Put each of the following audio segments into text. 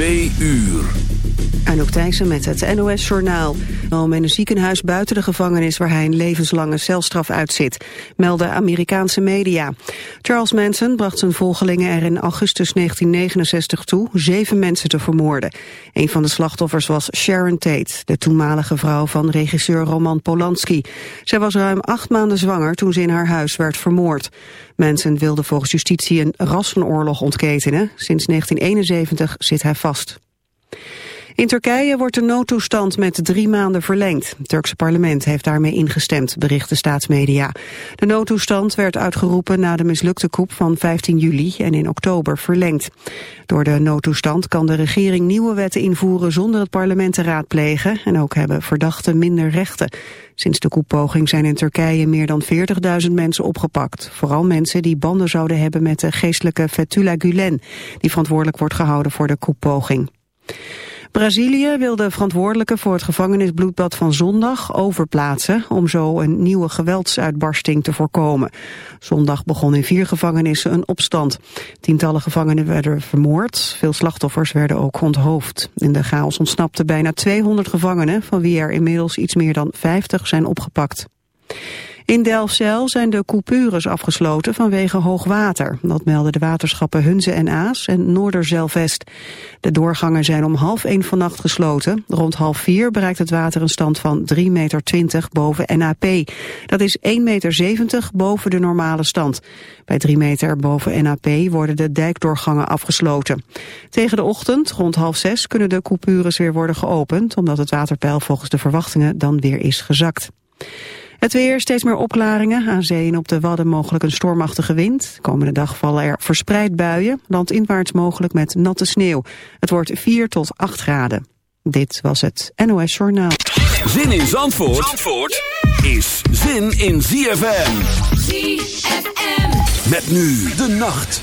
Twee uur. Anouk Thijssen met het NOS-journaal. Om in een ziekenhuis buiten de gevangenis waar hij een levenslange celstraf uitzit, melden Amerikaanse media. Charles Manson bracht zijn volgelingen er in augustus 1969 toe zeven mensen te vermoorden. Een van de slachtoffers was Sharon Tate, de toenmalige vrouw van regisseur Roman Polanski. Zij was ruim acht maanden zwanger toen ze in haar huis werd vermoord. Manson wilde volgens justitie een rassenoorlog ontketenen. Sinds 1971 zit hij vast. In Turkije wordt de noodtoestand met drie maanden verlengd. Het Turkse parlement heeft daarmee ingestemd, berichten staatsmedia. De noodtoestand werd uitgeroepen na de mislukte coup van 15 juli en in oktober verlengd. Door de noodtoestand kan de regering nieuwe wetten invoeren zonder het parlement te raadplegen en ook hebben verdachten minder rechten. Sinds de koepoging zijn in Turkije meer dan 40.000 mensen opgepakt. Vooral mensen die banden zouden hebben met de geestelijke Fethullah Gulen, die verantwoordelijk wordt gehouden voor de koepoging. Brazilië wil de verantwoordelijke voor het gevangenisbloedbad van zondag overplaatsen om zo een nieuwe geweldsuitbarsting te voorkomen. Zondag begon in vier gevangenissen een opstand. Tientallen gevangenen werden vermoord, veel slachtoffers werden ook onthoofd. In de chaos ontsnapten bijna 200 gevangenen, van wie er inmiddels iets meer dan 50 zijn opgepakt. In Delfzijl zijn de coupures afgesloten vanwege hoogwater. Dat melden de waterschappen Hunze en Aas en Noorderzeilvest. De doorgangen zijn om half één vannacht gesloten. Rond half vier bereikt het water een stand van 3,20 meter boven NAP. Dat is 1,70 meter boven de normale stand. Bij 3 meter boven NAP worden de dijkdoorgangen afgesloten. Tegen de ochtend, rond half zes, kunnen de coupures weer worden geopend... omdat het waterpeil volgens de verwachtingen dan weer is gezakt. Het weer, steeds meer opklaringen. Aan zee en op de Wadden mogelijk een stormachtige wind. komende dag vallen er verspreid buien. Landinwaarts mogelijk met natte sneeuw. Het wordt 4 tot 8 graden. Dit was het NOS Journaal. Zin in Zandvoort, Zandvoort is zin in ZFM. ZFM. Met nu de nacht.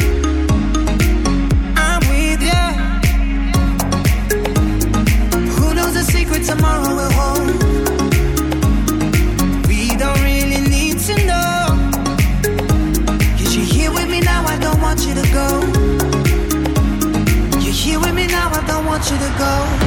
tomorrow we're home. We don't really need to know. You're here with me now, I don't want you to go. You're here with me now, I don't want you to go.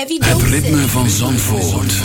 heavy. Het ritme van Zandvoort.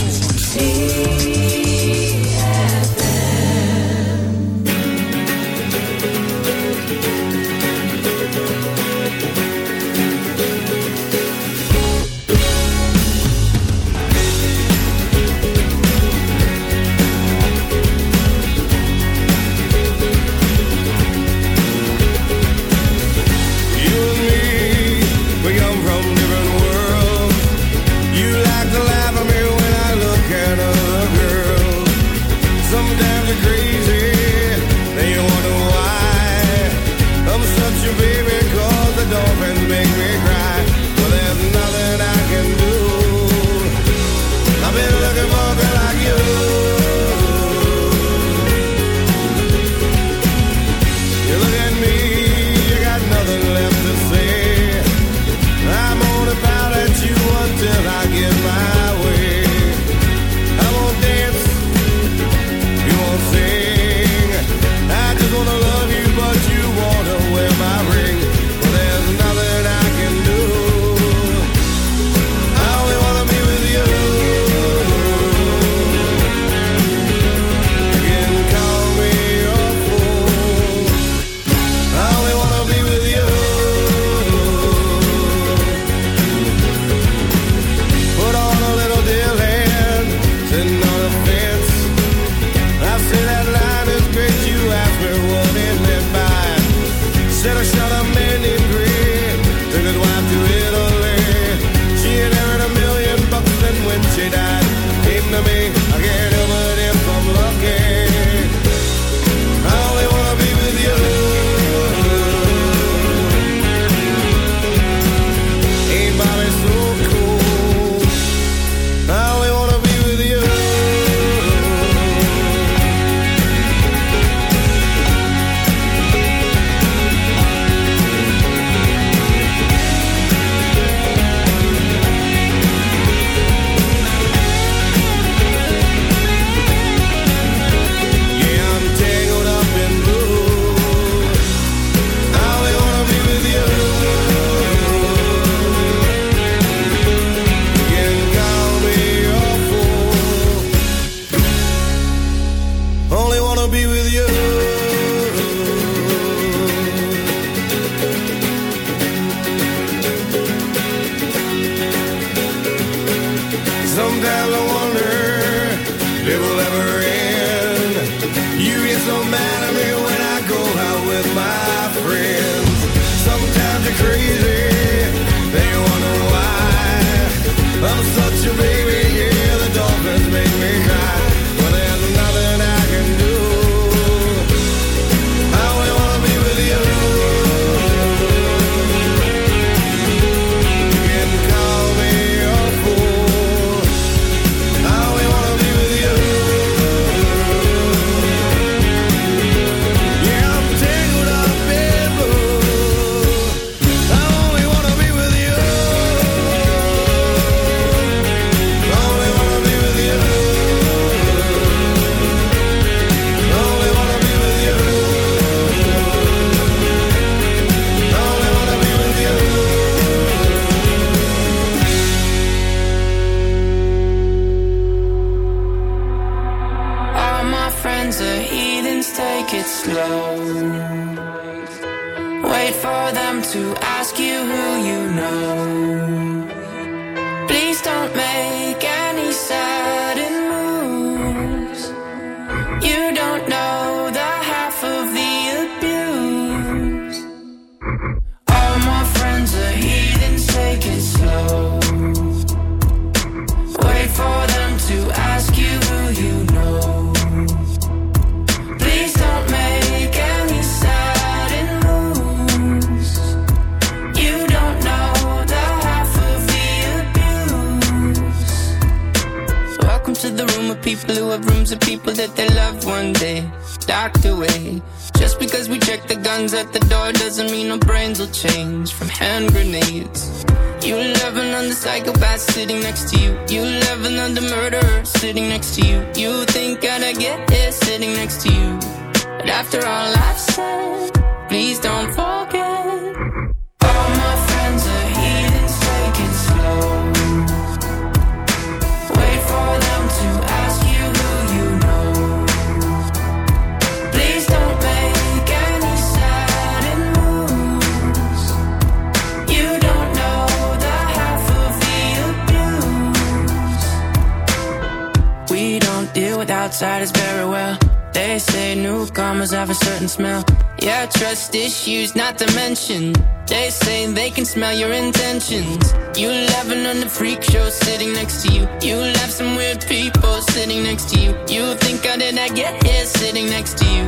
Attention. They say they can smell your intentions. You laughing on the freak show sitting next to you. You laugh some weird people sitting next to you. You think how did I get here sitting next to you?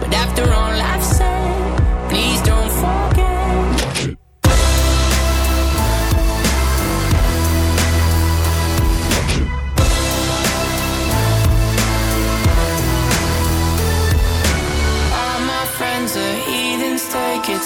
But after all I've said,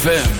ZFM.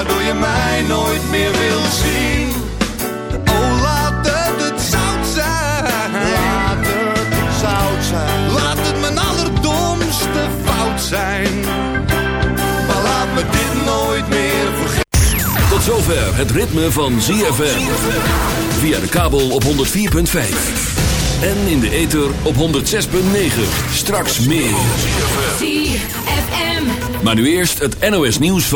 waardoor je mij nooit meer wil zien. Oh, laat het het zout zijn. Laat het het zout zijn. Laat het mijn allerdomste fout zijn. Maar laat me dit nooit meer vergeten. Tot zover het ritme van ZFM. Via de kabel op 104.5. En in de ether op 106.9. Straks meer. ZFM. Maar nu eerst het NOS nieuws van...